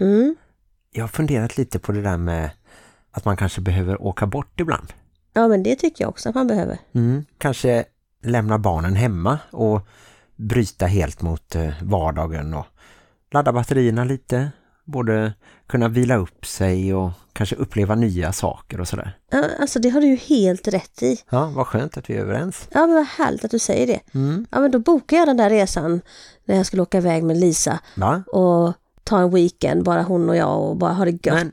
Mm. Jag har funderat lite på det där med att man kanske behöver åka bort ibland. Ja, men det tycker jag också att man behöver. Mm. Kanske lämna barnen hemma och bryta helt mot eh, vardagen och ladda batterierna lite. Både kunna vila upp sig och kanske uppleva nya saker och sådär. Ja, alltså det har du ju helt rätt i. Ja, vad skönt att vi är överens. Ja, men vad härligt att du säger det. Mm. Ja, men då bokar jag den där resan när jag skulle åka iväg med Lisa Va? och ta en weekend, bara hon och jag och bara ha det gött. Men-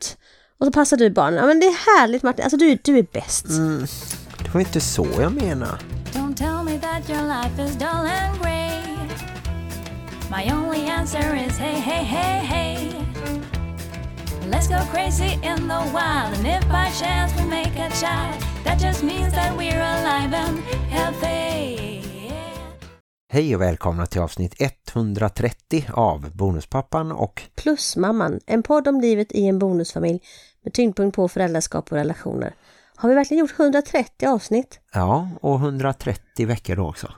Och så passar du barnen. Ja, men det är härligt Martin. Alltså du, du är bäst. Mm. Det var inte så jag menar. Don't tell me that your life is dull and grey. My only answer is hey, hey, hey, hey. Let's go crazy in the wild, and if by chance we make a child, that just means that we're alive and healthy. Hej och välkomna till avsnitt 130 av Bonuspappan och Plus mamman, en podd om livet i en bonusfamilj med tyngdpunkt på föräldraskap och relationer. Har vi verkligen gjort 130 avsnitt? ja, och 130 veckor då också.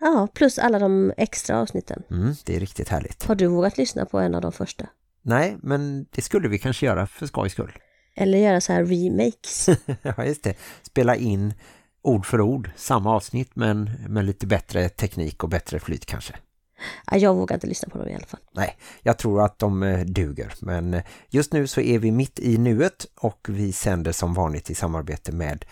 Ja, plus alla de extra avsnitten. Mm, det är riktigt härligt. Har du vågat lyssna på en av de första? Nej, men det skulle vi kanske göra för skojs skull. Eller göra så här remakes? ja, just det. Spela in ord för ord, samma avsnitt men med lite bättre teknik och bättre flyt kanske. ja, jag vågar inte lyssna på dem i alla fall. Nej, jag tror att de eh, duger. Men eh, just nu så är vi mitt i nuet och vi sänder som vanligt i samarbete med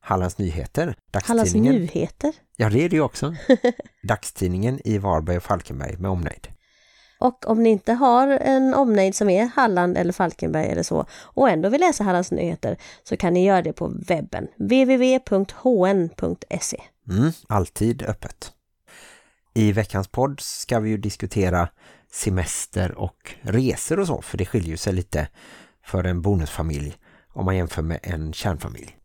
Hallands Nyheter, Hallands nyheter. Ja, det är det också. Dagstidningen i Varberg och Falkenberg med omnejd. Och om ni inte har en omnejd som är Halland eller Falkenberg eller så och ändå vill läsa Hallands nyheter så kan ni göra det på webben www.hn.se. Mm, alltid öppet. I veckans podd ska vi ju diskutera semester och resor och så, för det skiljer sig lite för en bonusfamilj om man jämför med en kärnfamilj.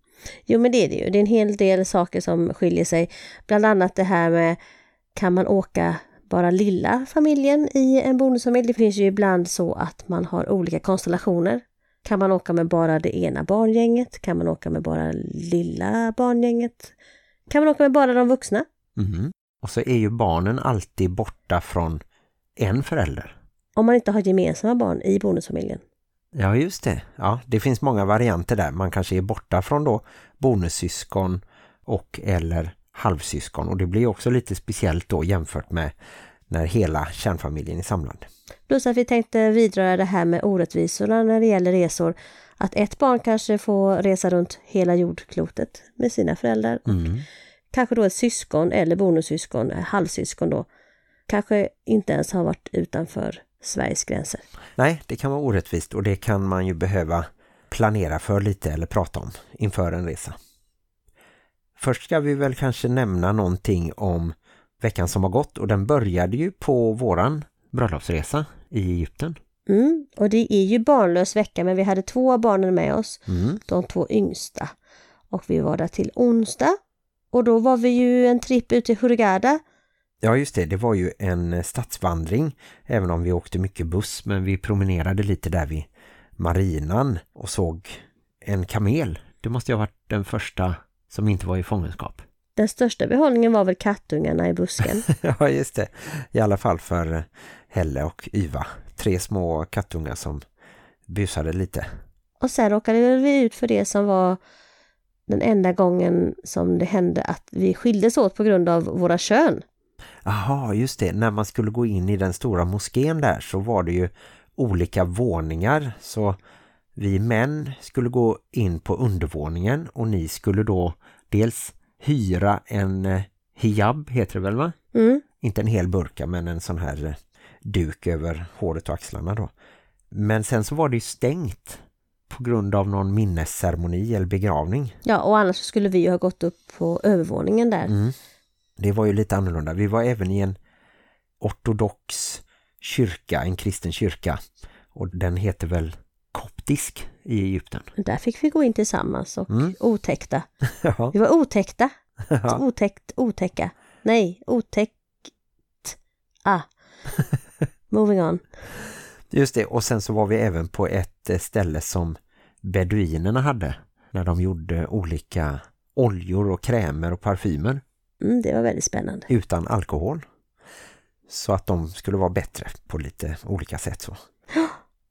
Jo men det är det ju. Det är en hel del saker som skiljer sig. Bland annat det här med kan man åka bara lilla familjen i en bonusfamilj? Det finns ju ibland så att man har olika konstellationer. Kan man åka med bara det ena barngänget? Kan man åka med bara lilla barngänget? Kan man åka med bara de vuxna? Mhm. Och så är ju barnen alltid borta från en förälder. Om man inte har gemensamma barn i bonusfamiljen. Ja, just det. Ja, det finns många varianter där. Man kanske är borta från då bonussyskon och eller halvsyskon. Och det blir också lite speciellt då jämfört med när hela kärnfamiljen är samlad. Plus att vi tänkte vidröra det här med orättvisorna när det gäller resor. Att ett barn kanske får resa runt hela jordklotet med sina föräldrar. Mm. Kanske då ett syskon eller bonussyskon, eh, halvsyskon då. Kanske inte ens har varit utanför Sveriges gränser. Nej, det kan vara orättvist och det kan man ju behöva planera för lite eller prata om inför en resa. Först ska vi väl kanske nämna någonting om veckan som har gått och den började ju på våran bröllopsresa i Egypten. Mm, och det är ju barnlös vecka men vi hade två av barnen med oss, Mm. de två yngsta. Och vi var där till onsdag. Och då var vi ju en tripp ut till Hurghada. Ja just det, det var ju en stadsvandring även om vi åkte mycket buss men vi promenerade lite där vid marinan och såg en kamel. Det måste ju ha varit den första som inte var i fångenskap. Den största behållningen var väl kattungarna i busken. ja just det, i alla fall för Helle och Yva. Tre små kattungar som busade lite. Och sen råkade vi ut för det som var den enda gången som det hände att vi skildes åt på grund av våra kön. Aha, just det. När man skulle gå in i den stora moskén där så var det ju olika våningar. Så vi män skulle gå in på undervåningen och ni skulle då dels hyra en eh, hijab, heter det väl va? Mm. Inte en hel burka men en sån här eh, duk över håret och axlarna då. Men sen så var det ju stängt på grund av någon minnesceremoni eller begravning. Ja, och annars skulle vi ju ha gått upp på övervåningen där. Mm. Det var ju lite annorlunda. Vi var även i en ortodox kyrka, en kristen kyrka. Och den heter väl koptisk i Egypten. Där fick vi gå in tillsammans och Mm. otäckta. Ja. Vi var otäckta. Ja. Otäckt, otäcka. Nej, otäckt. Ah. Moving on. Just det, och sen så var vi även på ett eh, ställe som beduinerna hade. När de gjorde olika oljor och krämer och parfymer Mm, det var väldigt spännande. utan alkohol. Så att de skulle vara bättre på lite olika sätt så.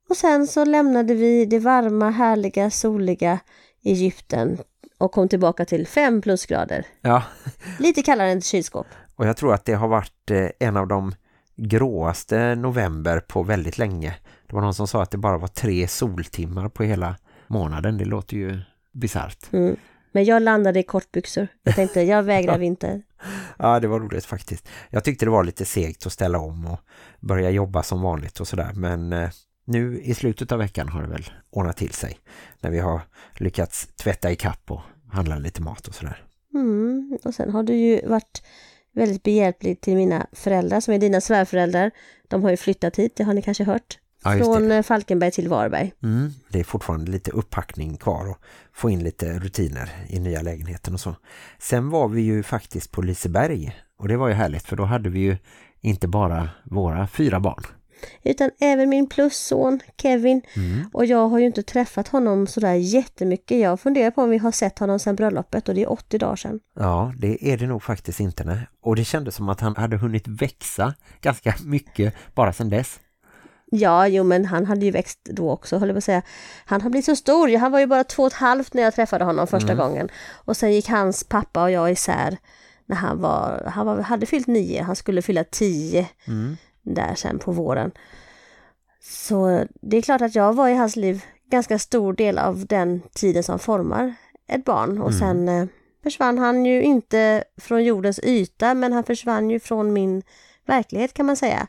Och sen så lämnade vi det varma, härliga, soliga Egypten och kom tillbaka till 5 plusgrader. Ja, Lite kallare än ett kylskåp. och jag tror att det har varit eh, en av de gråaste november på väldigt länge. Det var någon som sa att det bara var tre soltimmar på hela månaden. Det låter ju bizarrt. Mm. Men jag landade i kortbyxor. Jag tänkte, jag vägrar vinter. Ja, det var roligt faktiskt. Jag tyckte det var lite segt att ställa om och börja jobba som vanligt och sådär. Men eh, nu i slutet av veckan har det väl ordnat till sig. När vi har lyckats tvätta i kapp och handla lite mat och sådär. Mm. Och sen har du ju varit väldigt behjälplig till mina föräldrar som är dina svärföräldrar. De har ju flyttat hit, det har ni kanske hört. Ja, Från eh, Falkenberg till Varberg. Mm, det är fortfarande lite upppackning kvar och få in lite rutiner i nya lägenheten och så. Sen var vi ju faktiskt på Liseberg och det var ju härligt för då hade vi ju inte bara våra fyra barn. Utan även min plusson Kevin. Och jag har ju inte träffat honom sådär jättemycket. Jag funderar på om vi har sett honom sedan bröllopet och det är 80 dagar sedan. Ja, det är det nog faktiskt inte. Nej. Och det kändes som att han hade hunnit växa ganska mycket bara sedan dess. Ja, jo men han hade ju växt då också, höll jag på att säga. Han har blivit så stor, han var ju bara två och ett halvt när jag träffade honom första gången. Och sen gick hans pappa och jag isär när han var, han var, hade fyllt nio, han skulle fylla tio där sen på våren. Så det är klart att jag var i hans liv ganska stor del av den tiden som formar ett barn. Och sen eh, försvann han ju inte från jordens yta, men han försvann ju från min verklighet kan man säga.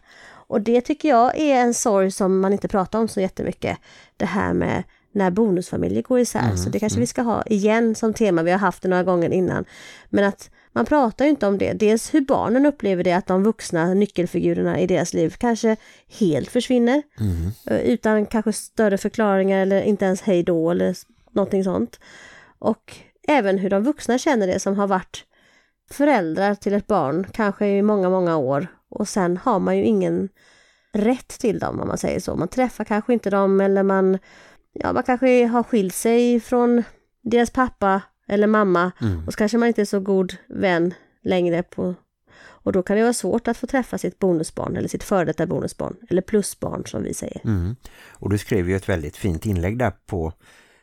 Och det tycker jag är en sorg som man inte pratar om så jättemycket. Det här med när bonusfamiljer går isär. så det kanske vi ska ha igen som tema. Vi har haft det några gånger innan. Men att man pratar ju inte om det. Dels hur barnen upplever det, att de vuxna nyckelfigurerna i deras liv kanske helt försvinner. Eh, Utan kanske större förklaringar eller inte ens hej då eller någonting sånt. Och även hur de vuxna känner det som har varit föräldrar till ett barn, kanske i många, många år. Och sen har man ju ingen rätt till dem om man säger så. Man träffar kanske inte dem eller man, ja, man kanske har skilt sig från deras pappa eller mamma och så kanske man inte är så god vän längre på och då kan det vara svårt att få träffa sitt bonusbarn eller sitt före detta bonusbarn eller plusbarn som vi säger. Mm. Och du skrev ju ett väldigt fint inlägg där på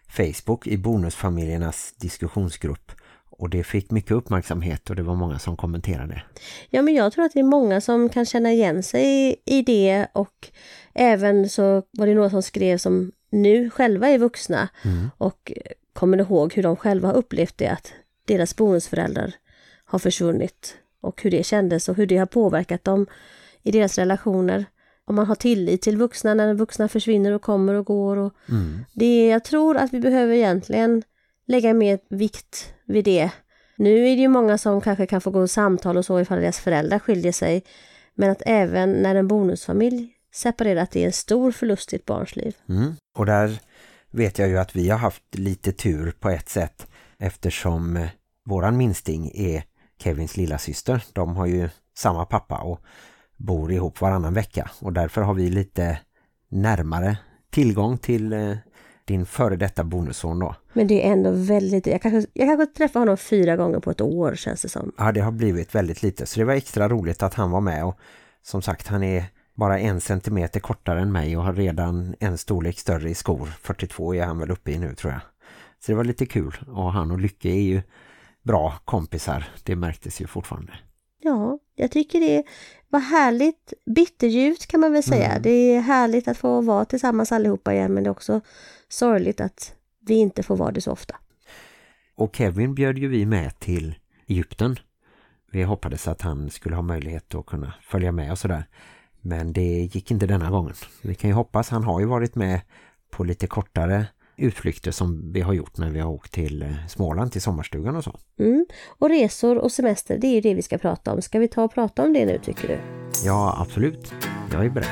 Facebook i bonusfamiljernas diskussionsgrupp. Och det fick mycket uppmärksamhet och det var många som kommenterade. Ja, men jag tror att det är många som kan känna igen sig i det och även så var det några som skrev som nu själva är vuxna och kommer ihåg hur de själva har upplevt det att deras bonusföräldrar har försvunnit och hur det kändes och hur det har påverkat dem i deras relationer. Om man har tillit till vuxna när vuxna försvinner och kommer och går. Och det är, jag tror att vi behöver egentligen lägga mer vikt vid det. Nu är det ju många som kanske kan få gå och samtal och så ifall deras föräldrar skiljer sig. Men att även när en bonusfamilj separerar att det är en stor förlust i ett barns liv. Mm. Och där vet jag ju att vi har haft lite tur på ett sätt eftersom eh, våran minsting är Kevins lilla syster. De har ju samma pappa och bor ihop varannan vecka och därför har vi lite närmare tillgång till eh, din före detta bonusson då. Men det är ändå väldigt... Jag kanske, jag kanske träffar honom fyra gånger på ett år känns det som. Ja, det har blivit väldigt lite så det var extra roligt att han var med och som sagt han är bara en centimeter kortare än mig och har redan en storlek större i skor. 42 är han väl uppe i nu tror jag. Så det var lite kul och han och Lycke är ju bra kompisar. Det märktes ju fortfarande. Ja, jag tycker det var härligt. Bitterljuvt kan man väl säga. Det är härligt att få vara tillsammans allihopa igen men det är också sorgligt att vi inte får vara det så ofta. Och Kevin bjöd ju vi med till Egypten. Vi hoppades att han skulle ha möjlighet att kunna följa med och sådär. Men det gick inte denna gången. Vi kan ju hoppas, han har ju varit med på lite kortare utflykter som vi har gjort när vi har åkt till eh, Småland till sommarstugan och så. Mm. Och resor och semester, det är ju det vi ska prata om. Ska vi ta och prata om det nu tycker du? Ja, absolut. Jag är beredd.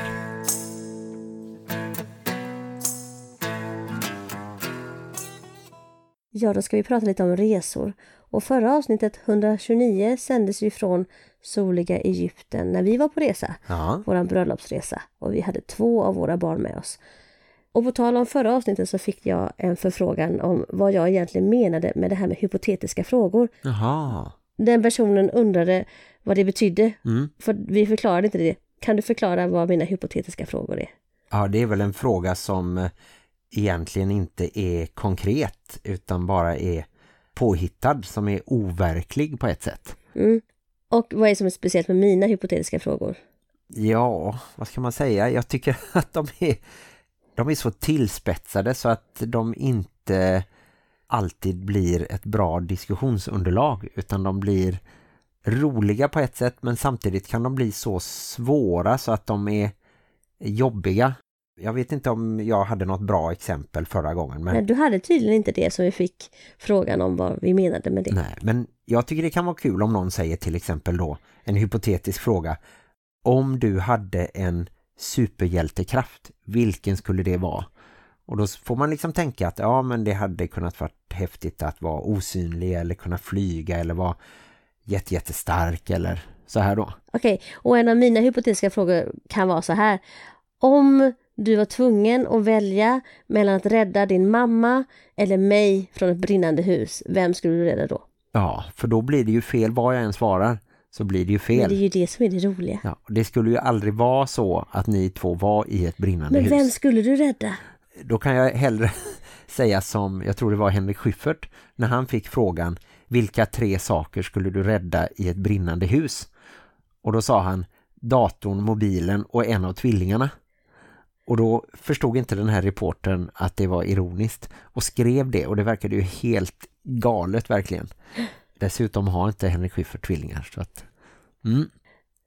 Ja, då ska vi prata lite om resor. Och förra avsnittet 129 sändes ju från soliga Egypten när vi var på resa. Ja, Våran bröllopsresa. Och vi hade två av våra barn med oss. Och på tal om förra avsnittet så fick jag en förfrågan om vad jag egentligen menade med det här med hypotetiska frågor. jaha. Den personen undrade vad det betydde. Mm. För vi förklarade inte det. Kan du förklara vad mina hypotetiska frågor är? Ja, det är väl en fråga som eh, egentligen inte är konkret utan bara är påhittad, som är overklig på ett sätt. Mm. Och vad är det som är speciellt med mina hypotetiska frågor? Ja, vad ska man säga? Jag tycker att de är, de är så tillspetsade så att de inte alltid blir ett bra diskussionsunderlag utan de blir roliga på ett sätt men samtidigt kan de bli så svåra så att de är jobbiga. Jag vet inte om jag hade något bra exempel förra gången. Men... Nej, du hade tydligen inte det som vi fick frågan om vad vi menade med det. Nej, men jag tycker det kan vara kul om någon säger till exempel då en hypotetisk fråga. Om du hade en superhjältekraft, vilken skulle det vara? Och då får man liksom tänka att ja men det hade kunnat vara häftigt att vara osynlig eller kunna flyga eller vara jätte, jättestark eller så här då. Okej, och en av mina hypotetiska frågor kan vara så här. Om du var tvungen att välja mellan att rädda din mamma eller mig från ett brinnande hus, vem skulle du rädda då? Ja, för då blir det ju fel vad jag än svarar. Så blir det ju fel. Men det är ju det som är det roliga. Ja, det skulle ju aldrig vara så att ni två var i ett brinnande Men hus. vem skulle du rädda? Då kan jag hellre säga som, jag tror det var Henrik Schyffert, när han fick frågan vilka tre saker skulle du rädda i ett brinnande hus? Och då sa han datorn, mobilen och en av tvillingarna. Och då förstod inte den här reportern att det var ironiskt och skrev det och det verkade ju helt galet verkligen. Dessutom har inte Henrik Schyffert tvillingar så att... Mm.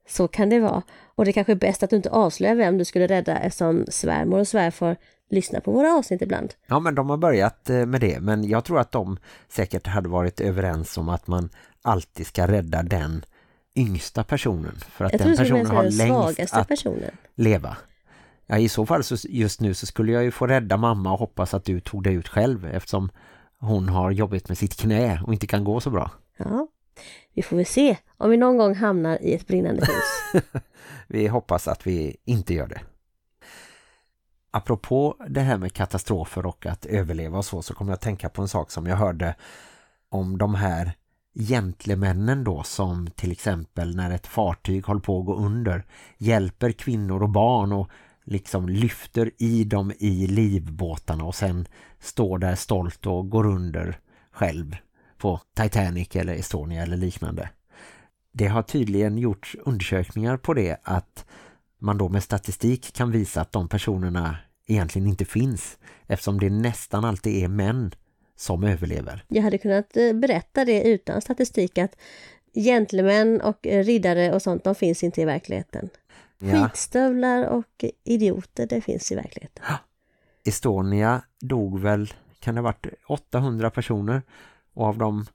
Så kan det vara. Och det är kanske är bäst att du inte avslöjar vem du skulle rädda eftersom svärmor och svärfar lyssnar på våra avsnitt ibland. Ja, men de har börjat eh, med det. Men jag tror att de säkert hade varit överens om att man alltid ska rädda den yngsta personen. För att den personen har längst att personen. leva. Ja, i så fall så just nu så skulle jag ju få rädda mamma och hoppas att du tog dig ut själv eftersom hon har jobbat med sitt knä och inte kan gå så bra. Ja, vi får väl se om vi någon gång hamnar i ett brinnande hus. Vi hoppas att vi inte gör det. Apropå det här med katastrofer och att överleva och så så kommer jag att tänka på en sak som jag hörde om de här gentlemännen då som till exempel när ett fartyg håller på att gå under hjälper kvinnor och barn och liksom lyfter i dem i livbåtarna och sen står där stolt och går under själv på Titanic eller Estonia eller liknande. Det har tydligen gjorts undersökningar på det att man då med statistik kan visa att de personerna egentligen inte finns eftersom det nästan alltid är män som överlever. Jag hade kunnat eh, berätta det utan statistik att gentlemän och eh, riddare och sånt, de finns inte i verkligheten. Ja. Skitstövlar och idioter, det finns i verkligheten. Estonia dog väl, kan det ha varit 800 personer och av de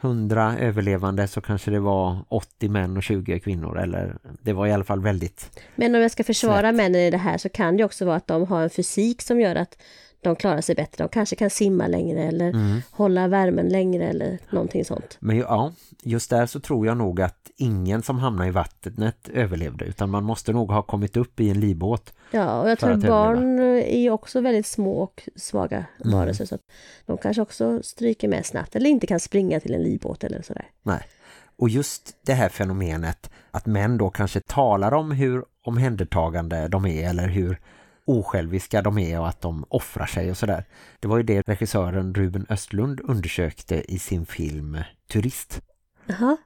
100 överlevande så kanske det var 80 män och 20 kvinnor eller det var i alla fall väldigt Men om jag ska försvara Snett. männen i det här så kan det också vara att de har en fysik som gör att de klarar sig bättre. De kanske kan simma längre eller Mm. hålla värmen längre eller någonting sånt. Men ja, just där så tror jag nog att ingen som hamnar i vattnet överlevde utan man måste nog ha kommit upp i en livbåt. Ja, och jag tror att barn är ju också väldigt små och svaga Mm. varelser så att de kanske också stryker med snabbt eller inte kan springa till en livbåt eller sådär. Nej. Och just det här fenomenet att män då kanske talar om hur omhändertagande de är eller hur osjälviska de är och att de offrar sig och sådär. Det var ju det regissören Ruben Östlund undersökte i sin film Turist. Jaha.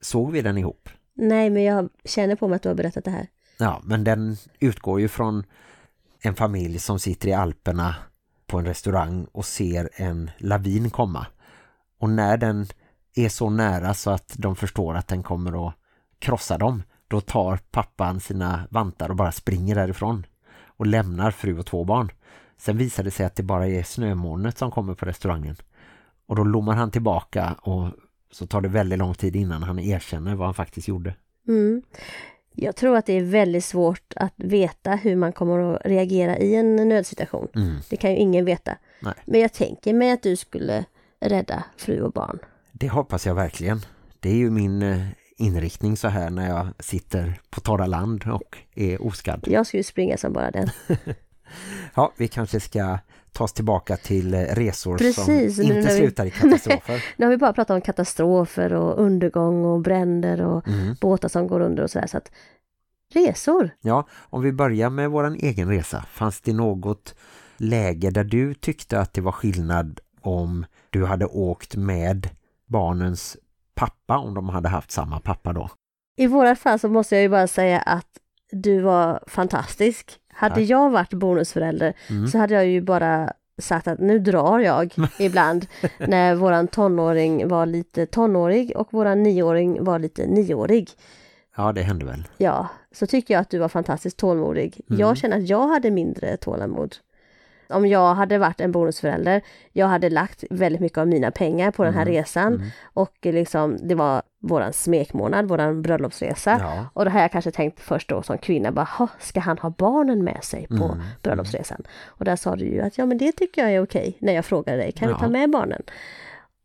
Såg vi den ihop? Nej, men jag känner på mig att du har berättat det här. Ja, men den utgår ju från en familj som sitter i Alperna på en restaurang och ser en lavin komma. Och när den är så nära så att de förstår att den kommer att krossa dem, då tar pappan sina vantar och bara springer därifrån och lämnar fru och två barn. Sen visar det sig att det bara är snömolnet som kommer på restaurangen. Och då lommar han tillbaka och så tar det väldigt lång tid innan han erkänner vad han faktiskt gjorde. Mm. Jag tror att det är väldigt svårt att veta hur man kommer att reagera i en nödsituation. Mm. Det kan ju ingen veta. Nej. Men jag tänker mig att du skulle rädda fru och barn. Det hoppas jag verkligen. Det är ju min eh, inriktning så här när jag sitter på torra land och är oskadd. Jag skulle springa som bara den. Ja, vi kanske ska ta oss tillbaka till eh, resor Precis, som inte vi- slutar i katastrofer. Nu har vi bara pratat om katastrofer och undergång och bränder och Mm. båtar som går under och sådär. Så att Resor? Ja, om vi börjar med våran egen resa. Fanns det något läge där du tyckte att det var skillnad om du hade åkt med barnens pappa om de hade haft samma pappa då? I vårat fall så måste jag ju bara säga att du var fantastisk. Hade Tack. jag varit bonusförälder Mm. så hade jag ju bara sagt att nu drar jag ibland när våran tonåring var lite tonårig och våran nioåring var lite nioårig. Ja, det hände väl. Ja, så tycker jag att du var fantastiskt tålmodig. Mm. Jag känner att jag hade mindre tålamod. Om jag hade varit en bonusförälder, jag hade lagt väldigt mycket av mina pengar på den här Mm. resan Mm. och liksom det var våran smekmånad, våran bröllopsresa. Ja. Och det har jag kanske tänkt först då som kvinna, bara, "Ha, ska han ha barnen med sig på Mm, bröllopsresan? Och där sa du ju att ja men det tycker jag är okej, när jag frågade dig, kan Ja. vi ta med barnen?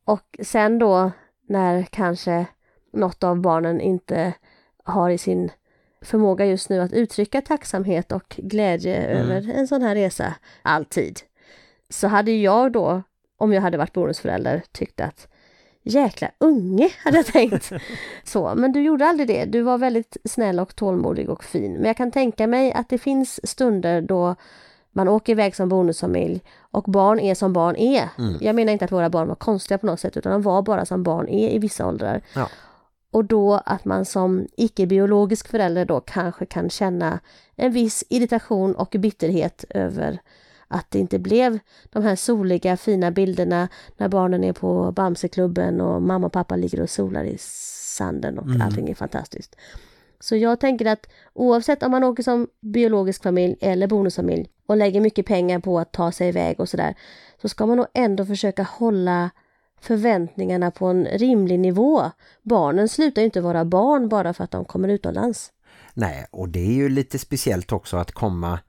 Och sen då när kanske något av barnen inte har i sin förmåga just nu att uttrycka tacksamhet och glädje Mm. över en sån här resa, alltid. Så hade jag då, om jag hade varit bonusförälder, tyckt att jäkla unge, hade jag tänkt. Så, men du gjorde aldrig det. Du var väldigt snäll och tålmodig och fin. Men jag kan tänka mig att det finns stunder då man åker iväg som bonusfamilj och barn är som barn är. Mm. Jag menar inte att våra barn var konstiga på något sätt utan de var bara som barn är i vissa åldrar. Ja. Och då att man som icke-biologisk förälder då kanske kan känna en viss irritation och bitterhet över att det inte blev de här soliga fina bilderna när barnen är på Bamseklubben och mamma och pappa ligger och solar i sanden och Mm. allting är fantastiskt. Så jag tänker att oavsett om man åker som biologisk familj eller bonusfamilj och lägger mycket pengar på att ta sig iväg och sådär, så ska man nog ändå försöka hålla förväntningarna på en rimlig nivå. Barnen slutar ju inte vara barn bara för att de kommer utomlands. Nej, och det är ju lite speciellt också att komma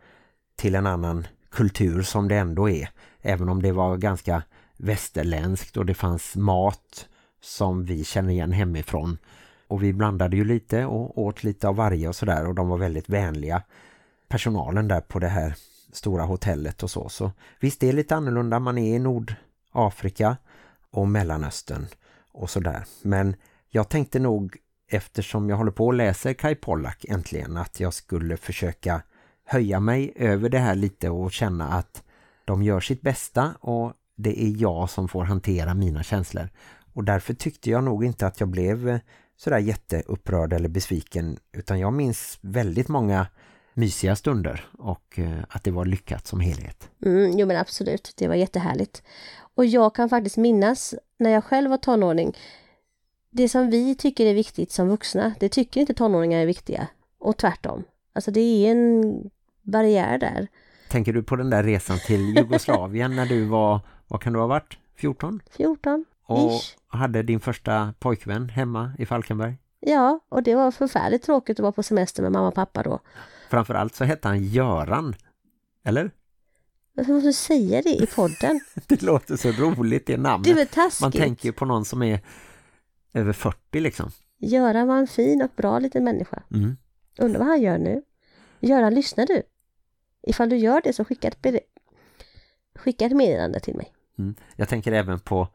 till en annan kultur som det ändå är. Även om det var ganska västerländskt och det fanns mat som vi känner igen hemifrån. Och vi blandade ju lite och åt lite av varje och sådär och de var väldigt vänliga. Personalen där på det här stora hotellet och så. Så visst det är lite annorlunda, man är i Nordafrika och Mellanöstern och sådär. Men jag tänkte nog eftersom jag håller på och läser Kai Pollak äntligen att jag skulle försöka höja mig över det här lite och känna att de gör sitt bästa och det är jag som får hantera mina känslor. Och därför tyckte jag nog inte att jag blev eh, sådär jätteupprörd eller besviken utan jag minns väldigt många mysiga stunder och eh, att det var lyckat som helhet. Mm, jo men absolut, det var jättehärligt. Och jag kan faktiskt minnas när jag själv var tonåring, det som vi tycker är viktigt som vuxna, det tycker inte tonåringar är viktiga. Och tvärtom. Alltså det är en barriär där. Tänker du på den där resan till Jugoslavien när du var, vad kan du ha varit? 14? 14, Och ish. hade din första pojkvän hemma i Falkenberg? Ja, och det var förfärligt tråkigt att vara på semester med mamma och pappa då. Framförallt så hette han Göran. Eller? Varför måste du säga det i podden? Det låter så roligt, det Det är namnet. taskigt? Man tänker på någon som är över 40 liksom. Göran var en fin och bra liten människa. Mm. Undrar vad han gör nu? Göran, lyssnar du? Ifall du gör det så skicka ett, skicka ett meddelande till mig. Mm. Jag tänker även på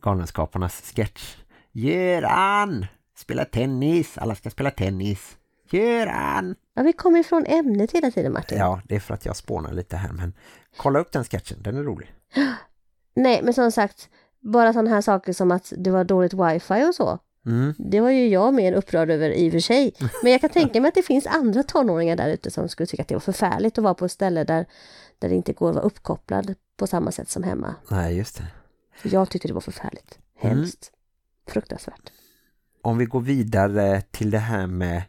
Galenskaparnas sketch. Göran! Spela tennis! Alla ska spela tennis. Göran! Ja, vi kommer ifrån ämnet hela tiden Martin. Ja, det är för att jag spånar lite här, men kolla upp den sketchen, den är rolig. Nej, men som sagt, bara sådana här saker som att det var dåligt wifi och så. Mm. Det var ju jag mer upprörd över i och för sig. Men jag kan tänka mig att det finns andra tonåringar där ute som skulle tycka att det var förfärligt att vara på ett ställe där, där det inte går att vara uppkopplad på samma sätt som hemma. Nej, just det. Jag tyckte det var förfärligt. Hemskt. Fruktansvärt. Om vi går vidare till det här med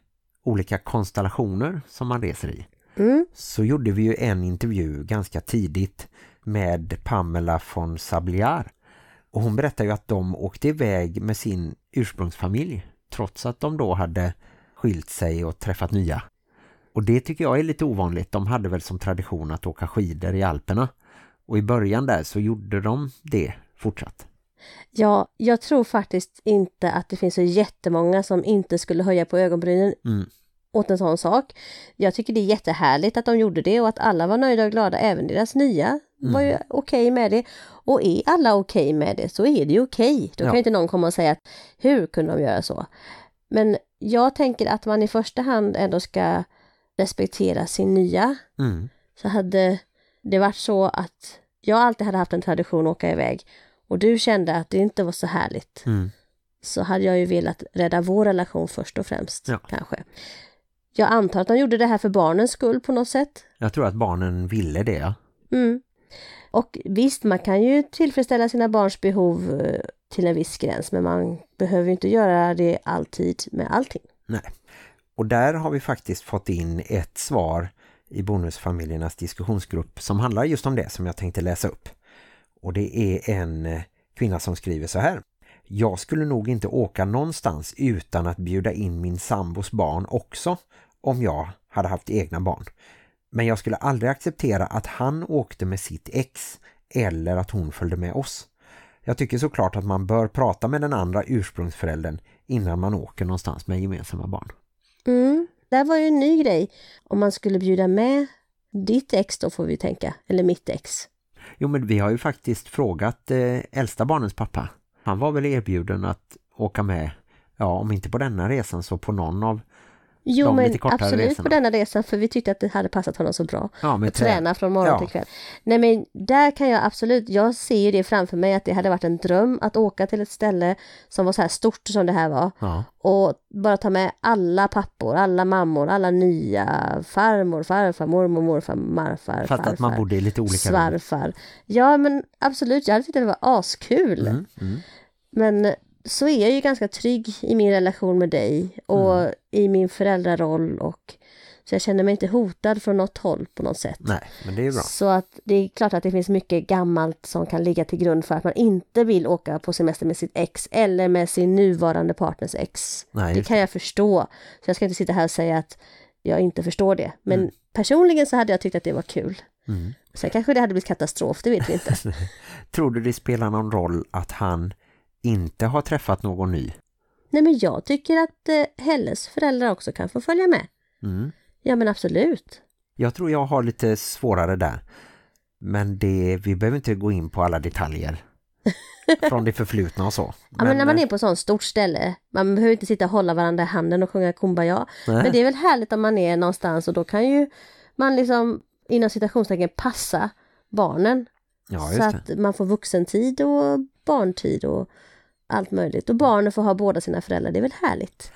olika konstellationer som man reser i. Mm. så gjorde vi ju en intervju ganska tidigt med Pamela von Sabliar. Och hon berättade ju att de åkte iväg med sin ursprungsfamilj trots att de då hade skilt sig och träffat nya. Och det tycker jag är lite ovanligt. De hade väl som tradition att åka skidor i Alperna. Och i början där så gjorde de det fortsatt. Ja, jag tror faktiskt inte att det finns så jättemånga som inte skulle höja på ögonbrynen Mm. åt en sån sak. Jag tycker det är jättehärligt att de gjorde det och att alla var nöjda och glada, även deras nya var ju okej med det. Och är alla okej med det så är det ju okej. Då kan Ja. ju inte någon komma och säga att hur kunde de göra så? Men jag tänker att man i första hand ändå ska respektera sin nya. Mm. Så hade det varit så att jag alltid hade haft en tradition att åka iväg och du kände att det inte var så härligt Mm. så hade jag ju velat rädda vår relation först och främst Ja. kanske. Jag antar att de gjorde det här för barnens skull på något sätt. Jag tror att barnen ville det. Ja. Mm. Och visst, man kan ju tillfredsställa sina barns behov eh, till en viss gräns men man behöver inte göra det alltid med allting. Nej. Och där har vi faktiskt fått in ett svar i Bonusfamiljernas diskussionsgrupp som handlar just om det som jag tänkte läsa upp. Och det är en eh, kvinna som skriver så här. Jag skulle nog inte åka någonstans utan att bjuda in min sambos barn också om jag hade haft egna barn. Men jag skulle aldrig acceptera att han åkte med sitt ex eller att hon följde med oss. Jag tycker såklart att man bör prata med den andra ursprungsföräldern innan man åker någonstans med gemensamma barn. Mm. där var ju en ny grej. Om man skulle bjuda med ditt ex då får vi tänka, eller mitt ex. Jo men vi har ju faktiskt frågat eh, äldsta barnens pappa. Han var väl erbjuden att åka med, ja om inte på denna resan så på någon av, Jo De men absolut resorna. på denna resan för vi tyckte att det hade passat honom så bra. ja Att träna från morgon Ja. till kväll. Nej men där kan jag absolut, jag ser ju det framför mig att det hade varit en dröm att åka till ett ställe som var så här stort som det här var. Ja, Och bara ta med alla pappor, alla mammor, alla nya farmor, farfar, mormor, morfar, marfar, fast att man farfar, bodde i lite olika rum. svarfar. Ja men absolut, jag hade tyckt att det var askul. Mm, mm. Men så är jag ju ganska trygg i min relation med dig och Mm. i min föräldraroll och så jag känner mig inte hotad från något håll på något sätt. Nej, men det är bra. Så att det är klart att det finns mycket gammalt som kan ligga till grund för att man inte vill åka på semester med sitt ex eller med sin nuvarande partners ex. Nej, det kan jag förstå. Så jag ska inte sitta här och säga att jag inte förstår det. Men personligen så hade jag tyckt att det var kul. Mm. Sen kanske det hade blivit katastrof, det vet vi inte. Tror du det spelar någon roll att han inte har träffat någon ny? Nej men jag tycker att eh, Helles föräldrar också kan få följa med. Mm. Ja men absolut. Jag tror jag har lite svårare där. Men det, vi behöver inte gå in på alla detaljer från det förflutna och så. Ja, men när man eh, är på sånt stort ställe, man behöver inte sitta och hålla varandra i handen och sjunga kumbaya. nej. Men det är väl härligt om man är någonstans och då kan ju man liksom inom citationstecken passa barnen. ja, så att man får vuxentid och barntid och allt möjligt. Och barnen får ha båda sina föräldrar, det är väl härligt?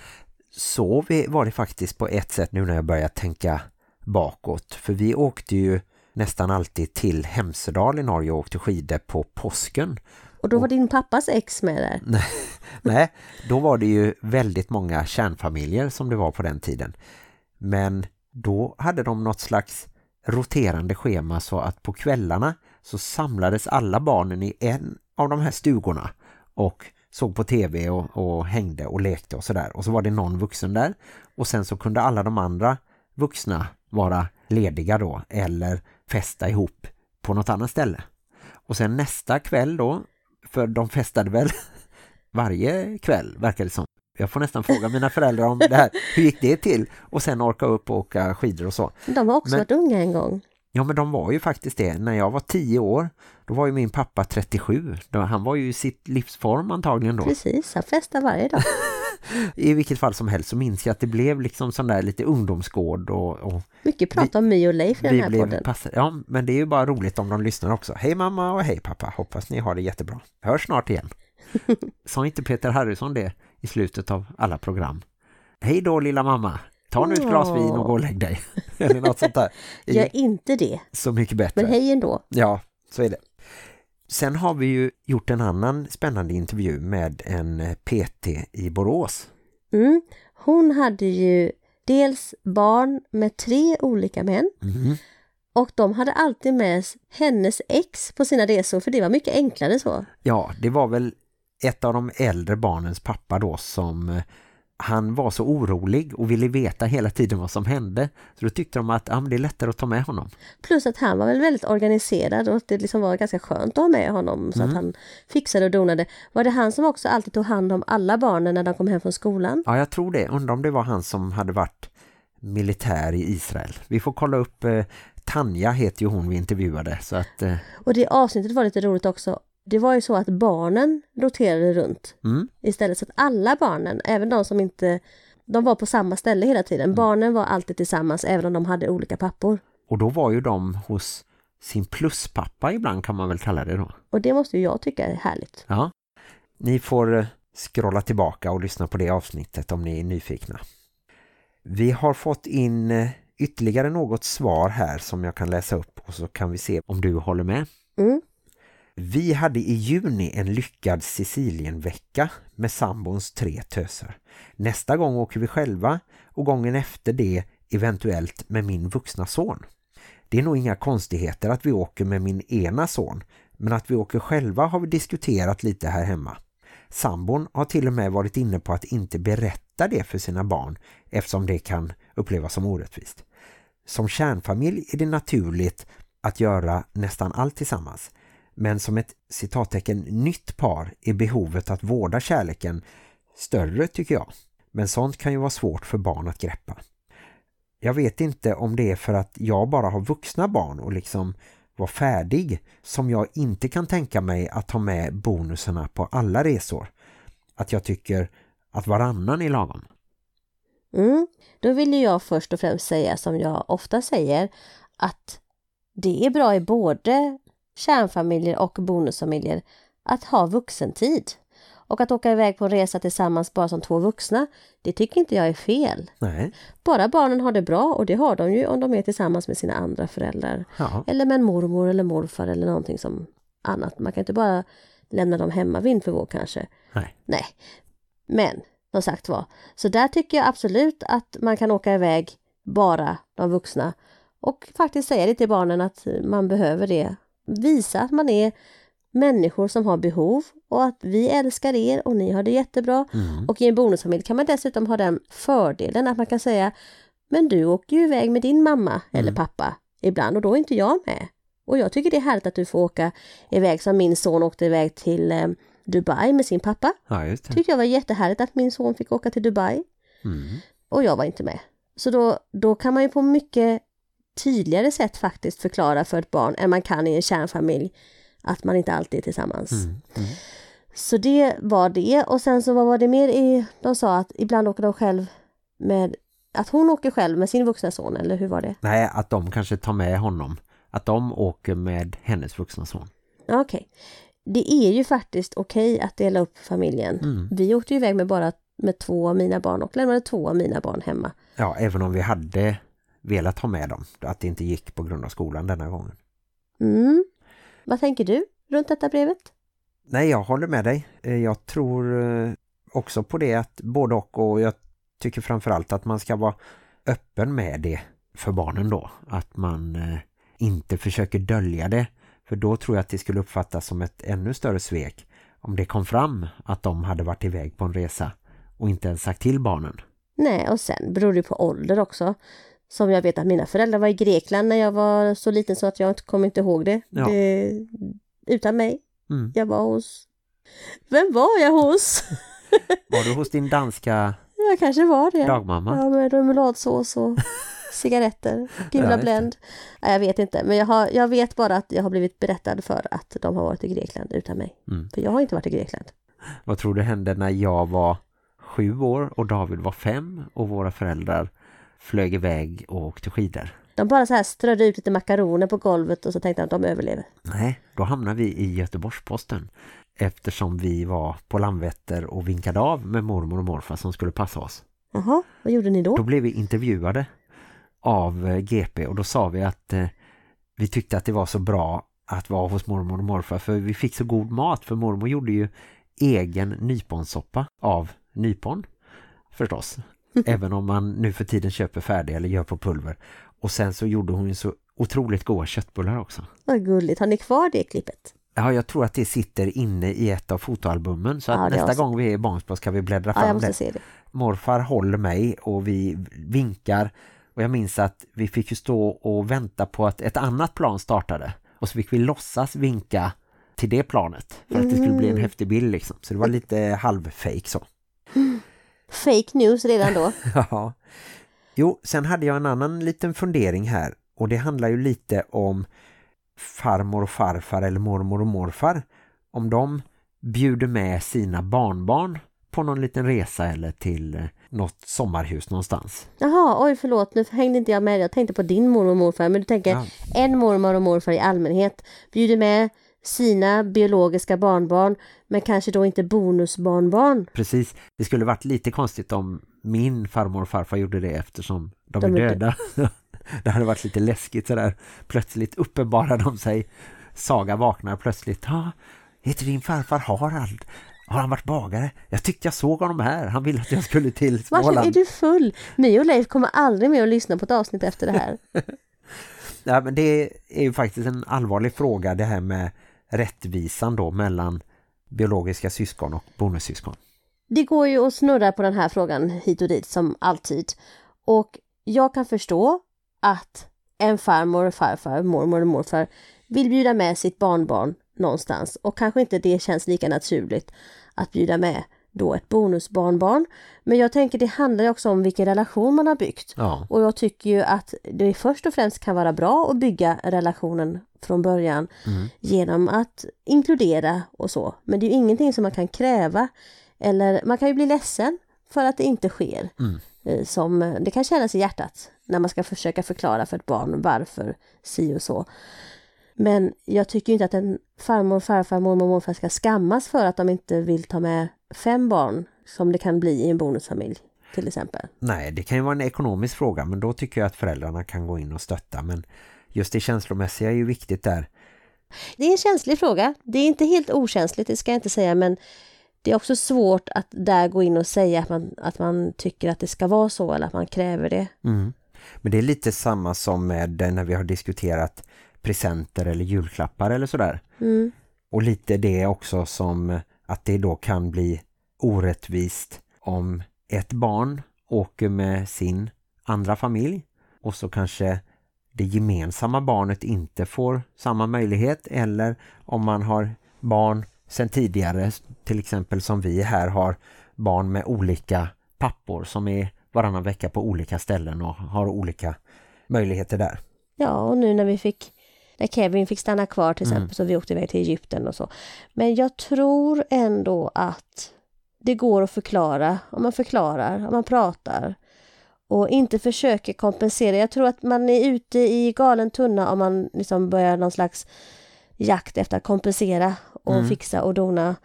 Så vi- var det faktiskt på ett sätt nu när jag började tänka bakåt. För vi åkte ju nästan alltid till Hemsedal i Norge och åkte skidor på påsken. Och då var din pappas ex med där. Nej, då var det ju väldigt många kärnfamiljer som det var på den tiden. Men då hade de något slags roterande schema så att på kvällarna så samlades alla barnen i en av de här stugorna och såg på tv och, och hängde och lekte och sådär. Och så var det någon vuxen där och sen så kunde alla de andra vuxna vara lediga då eller festa ihop på något annat ställe. Och sen nästa kväll då, för de festade väl varje kväll verkar det som. Jag får nästan fråga mina föräldrar om det här. Hur gick det till? Och sen orka upp och åka skidor och så. De har också Men- varit unga en gång. Ja men de var ju faktiskt det. När jag var 10 år, då var ju min pappa 37. Då, han var ju i sitt livsform antagligen då. Precis, han festar varje dag. I vilket fall som helst så minns jag att det blev liksom sån där lite ungdomsgård och, och Mycket prat om My och Leif i den här podden. passade. Ja, men det är ju bara roligt om de lyssnar också. Hej mamma och hej pappa, hoppas ni har det jättebra. Hörs snart igen. Sa inte Peter Harrison det i slutet av alla program? Hej då lilla mamma, ta nu ett glas vin och gå och lägg dig. Eller något sånt där. I- Gör inte det, Så mycket bättre. men hej ändå. Ja, så är det. Sen har vi ju gjort en annan spännande intervju med en eh, PT i Borås. Mm. Hon hade ju dels barn med tre olika män Mhm. och de hade alltid med hennes ex på sina resor för det var mycket enklare så. Ja, det var väl ett av de äldre barnens pappa då som eh, han var så orolig och ville veta hela tiden vad som hände. Så då tyckte de att men det är lättare att ta med honom. Plus att han var väl väldigt organiserad och att det liksom var ganska skönt att ha med honom så Mm. att han fixade och donade. Var det han som också alltid tog hand om alla barnen när de kom hem från skolan? Ja, jag tror det. Undrar om det var han som hade varit militär i Israel. Vi får kolla upp eh, Tanja heter ju hon vi intervjuade. Så att, eh, Och det avsnittet var lite roligt också. Det var ju så att barnen roterade runt mm, istället så att alla barnen, även de som inte De var på samma ställe hela tiden. Barnen var alltid tillsammans även om de hade olika pappor. Och då var ju de hos sin pluspappa ibland kan man väl kalla det då. Och det måste ju jag tycka är härligt. Ja. Ni får eh, scrolla tillbaka och lyssna på det avsnittet om ni är nyfikna. Vi har fått in eh, ytterligare något svar här som jag kan läsa upp och så kan vi se om du håller med. Mm. Vi hade i juni en lyckad Sicilienvecka med sambons tre töser. Nästa gång åker vi själva och gången efter det eventuellt med min vuxna son. Det är nog inga konstigheter att vi åker med min ena son men att vi åker själva har vi diskuterat lite här hemma. Sambon har till och med varit inne på att inte berätta det för sina barn eftersom det kan upplevas som orättvist. Som kärnfamilj är det naturligt att göra nästan allt tillsammans. Men som ett citattecken nytt par är behovet att vårda kärleken större tycker jag. Men sånt kan ju vara svårt för barn att greppa. Jag vet inte om det är för att jag bara har vuxna barn och liksom var färdig som jag inte kan tänka mig att ta med bonuserna på alla resor. Att jag tycker att varannan är lagom. Mm. Då vill jag först och främst säga som jag ofta säger att det är bra i både kärnfamiljer och bonusfamiljer att ha vuxentid. Och att åka iväg på en resa tillsammans bara som två vuxna, det tycker inte jag är fel. Nej. Bara barnen har det bra och det har de ju om de är tillsammans med sina andra föräldrar. Ja. Eller med en mormor eller morfar eller någonting som annat. Man kan inte bara lämna dem hemma vind för våg kanske. Nej. Nej. Men, som sagt var, så där tycker jag absolut att man kan åka iväg bara de vuxna. Och faktiskt säga det till barnen att man behöver det. Visa att man är människor som har behov och att vi älskar er och ni har det jättebra. Mm. Och i en bonusfamilj kan man dessutom ha den fördelen att man kan säga Men du åker ju iväg med din mamma eller pappa ibland och då är inte jag med. Och jag tycker det är härligt att du får åka iväg som min son åkte iväg till eh, Dubai med sin pappa. Ja, just det. Tyckte jag var jättehärligt att min son fick åka till Dubai Mm. och jag var inte med. Så då, då kan man ju på mycket tydligare sätt faktiskt förklara för ett barn än man kan i en kärnfamilj att man inte alltid är tillsammans. Mm. Mm. Så det var det och sen så vad var det mer i, de sa att ibland åker de själv med, att hon åker själv med sin vuxna son eller hur var det? Nej, att de kanske tar med honom. Att de åker med hennes vuxna son. Okej. Det är ju faktiskt okej att dela upp familjen. Mm. Vi åkte ju iväg med bara med två av mina barn och lämnade två av mina barn hemma. Ja, även om vi hade velat ha med dem. Att det inte gick på grund av skolan denna gången. Mm. Vad tänker du runt detta brevet? Nej, jag håller med dig. Eh, Jag tror eh, också på det att både och och jag tycker framförallt att man ska vara öppen med det för barnen då. Att man eh, inte försöker dölja det. För då tror jag att det skulle uppfattas som ett ännu större svek om det kom fram att de hade varit iväg på en resa och inte ens sagt till barnen. Nej, och sen beror det på ålder också. Som jag vet att mina föräldrar var i Grekland när jag var så liten så att jag inte kommer inte ihåg det. Ja. det utan mig. Mm. Jag var hos... Vem var jag hos? Var du hos din danska jag kanske var det. dagmamma? Ja, med remouladsås och cigaretter, gula. Blend. Nej, jag vet inte, men jag, har, jag vet bara att jag har blivit berättad för att de har varit i Grekland utan mig. Mm. För jag har inte varit i Grekland. Vad tror du hände när jag var sju år och David var fem och våra föräldrar flög iväg och åkte skidor? De bara så här strödde ut lite makaroner på golvet och så tänkte jag att de överlever. Nej, då hamnade vi i Göteborgsposten eftersom vi var på Landvetter och vinkade av med mormor och morfar som skulle passa oss. Jaha, vad gjorde ni då? Då blev vi intervjuade av eh, GP och då sa vi att eh, vi tyckte att det var så bra att vara hos mormor och morfar för vi fick så god mat för mormor gjorde ju egen nyponsoppa av nypon förstås. Även om man nu för tiden köper färdig eller gör på pulver. Och sen så gjorde hon ju så otroligt goda köttbullar också. Vad gulligt, har ni kvar det klippet? Ja, jag tror att det sitter inne i ett av fotoalbumen så att Ja, det nästa gång vi är i Bångsbo ska vi bläddra Ja, fram måste det. det. Morfar håller mig och vi vinkar och jag minns att vi fick ju stå och vänta på att ett annat plan startade och så fick vi låtsas vinka till det planet för att det skulle bli en Mm. häftig bild liksom. Så det var lite halvfake så. Fake news redan då. Ja. Jo, sen hade jag en annan liten fundering här och det handlar ju lite om farmor och farfar eller mormor och morfar. Om de bjuder med sina barnbarn på någon liten resa eller till eh, något sommarhus någonstans. Jaha, oj förlåt, nu hängde inte jag med. Jag tänkte på din mormor och morfar, men du tänker Ja. en mormor och morfar i allmänhet bjuder med sina biologiska barnbarn, men kanske då inte bonusbarnbarn. Precis, det skulle varit lite konstigt om min farmor och farfar gjorde det eftersom de, De är är döda. det hade varit lite läskigt sådär. Plötsligt uppenbarar de sig. Saga vaknar plötsligt. Ja, heter din farfar Harald? Har han varit bagare? Jag tyckte jag såg honom här. Han ville att jag skulle till Martin, är Småland. du full? My och Leif kommer aldrig mer att lyssna på ett avsnitt efter det här. Ja, men det är ju faktiskt en allvarlig fråga det här med rättvisan då mellan biologiska syskon och bonussyskon. Det går ju att snurra på den här frågan hit och dit som alltid. Och jag kan förstå att en farmor, farfar, mormor och morfar vill bjuda med sitt barnbarn någonstans och kanske inte det känns lika naturligt att bjuda med då ett bonusbarnbarn. Men jag tänker det handlar ju också om vilken relation man har byggt. Ja, Och jag tycker ju att det först och främst kan vara bra att bygga relationen från början genom att inkludera och så. Men det är ju ingenting som man kan kräva eller man kan ju bli ledsen för att det inte sker. Eh, Som, det kan kännas i hjärtat när man ska försöka förklara för ett barn varför si och så. Men jag tycker inte att en farmor, farfar, mormor och morfar ska skammas för att de inte vill ta med fem barn som det kan bli i en bonusfamilj till exempel. nej det kan ju vara en ekonomisk fråga men då tycker jag att föräldrarna kan gå in och stötta. Men just det känslomässiga är ju viktigt där. Det är en känslig fråga. Det är inte helt okänsligt, det ska jag inte säga, men det är också svårt att där gå in och säga att man, att man tycker att det ska vara så eller att man kräver det. Mm. Men det är lite samma som med när vi har diskuterat presenter eller julklappar eller sådär. Mm. Och lite det också som att det då kan bli orättvist om ett barn åker med sin andra familj och så kanske det gemensamma barnet inte får samma möjlighet eller om man har barn sedan tidigare, till exempel som vi här har barn med olika pappor som är varannan vecka på olika ställen och har olika möjligheter där. Ja, och nu när vi fick när Kevin fick stanna kvar till exempel så vi åkte iväg till Egypten och så. Men jag tror ändå att det går att förklara om man förklarar, om man pratar och inte försöker kompensera. Jag tror att man är ute i galen tunna om man liksom börjar någon slags jakt efter att kompensera och fixa och dona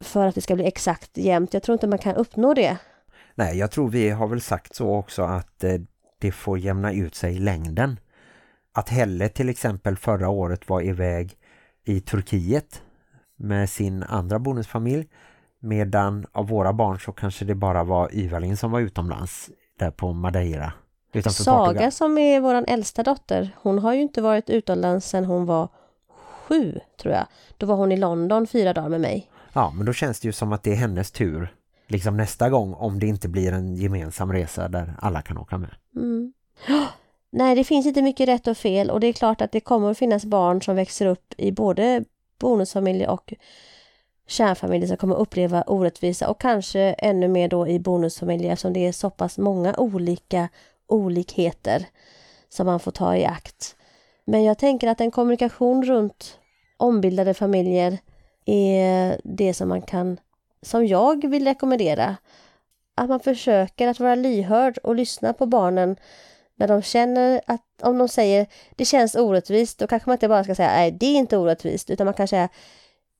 för att det ska bli exakt jämnt. Jag tror inte man kan uppnå det. Nej, jag tror vi har väl sagt så också att eh, det får jämna ut sig i längden. Att Helle till exempel förra året var iväg i Turkiet med sin andra bonusfamilj medan av våra barn så kanske det bara var Yvalin som var utomlands där på Madeira. Saga Portugal. som är vår äldsta dotter, hon har ju inte varit utomlands sedan hon var sju, tror jag. Då var hon i London fyra dagar med mig. Ja, men då känns det ju som att det är hennes tur liksom nästa gång om det inte blir en gemensam resa där alla kan åka med. Mm. Nej, det finns inte mycket rätt och fel och det är klart att det kommer att finnas barn som växer upp i både bonusfamiljer och kärnfamiljer som kommer uppleva orättvisa och kanske ännu mer då i bonusfamiljer eftersom det är så pass många olika olikheter som man får ta i akt. Men jag tänker att en kommunikation runt ombildade familjer är det som man kan, som jag vill rekommendera. Att man försöker att vara lyhörd och lyssna på barnen när de känner att, om de säger det känns orättvist, då kanske man inte bara ska säga nej det är inte orättvist, utan man kan säga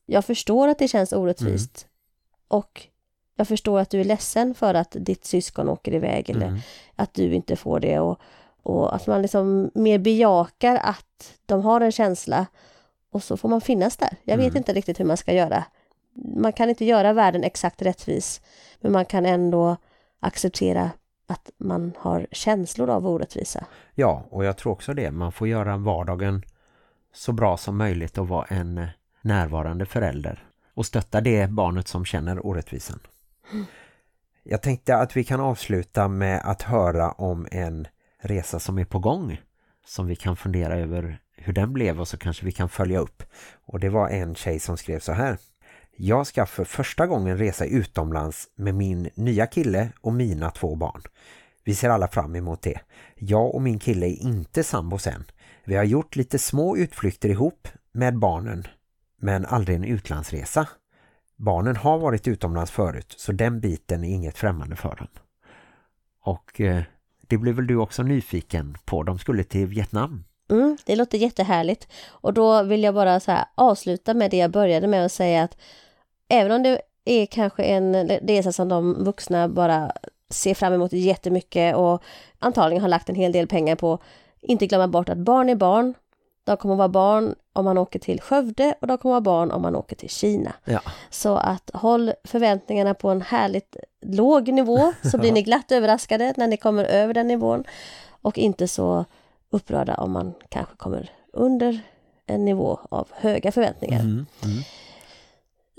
jag förstår att det känns orättvist och jag förstår att du är ledsen för att ditt syskon åker iväg eller Mm. att du inte får det och, och att man liksom mer bejakar att de har en känsla och så får man finnas där. Jag vet Mm. inte riktigt hur man ska göra. Man kan inte göra världen exakt rättvis men man kan ändå acceptera att man har känslor av orättvisa. Ja, och jag tror också det. Man får göra vardagen så bra som möjligt och vara en eh, närvarande förälder. Och stötta det barnet som känner orättvisan. Jag tänkte att vi kan avsluta med att höra om en resa som är på gång. Som vi kan fundera över hur den blev och så kanske vi kan följa upp. Och det var en tjej som skrev så här. Jag ska för första gången resa utomlands med min nya kille och mina två barn. Vi ser alla fram emot det. Jag och min kille är inte sambos än. Vi har gjort lite små utflykter ihop med barnen, men aldrig en utlandsresa. barnen har varit utomlands förut så den biten är inget främmande för dem. Och eh, det blev väl du också nyfiken på. De skulle till Vietnam. Mm, det låter jättehärligt. Och då vill jag bara så här avsluta med det jag började med att säga att även om det är kanske en resa som de vuxna bara ser fram emot jättemycket och antagligen har lagt en hel del pengar på, inte glömma bort att barn är barn. De kommer att vara barn om man åker till Skövde och de kommer att vara barn om man åker till Kina. Ja. Så att håll förväntningarna på en härligt låg nivå så blir ni glatt överraskade när ni kommer över den nivån och inte så upprörda om man kanske kommer under en nivå av höga förväntningar. Mm, mm.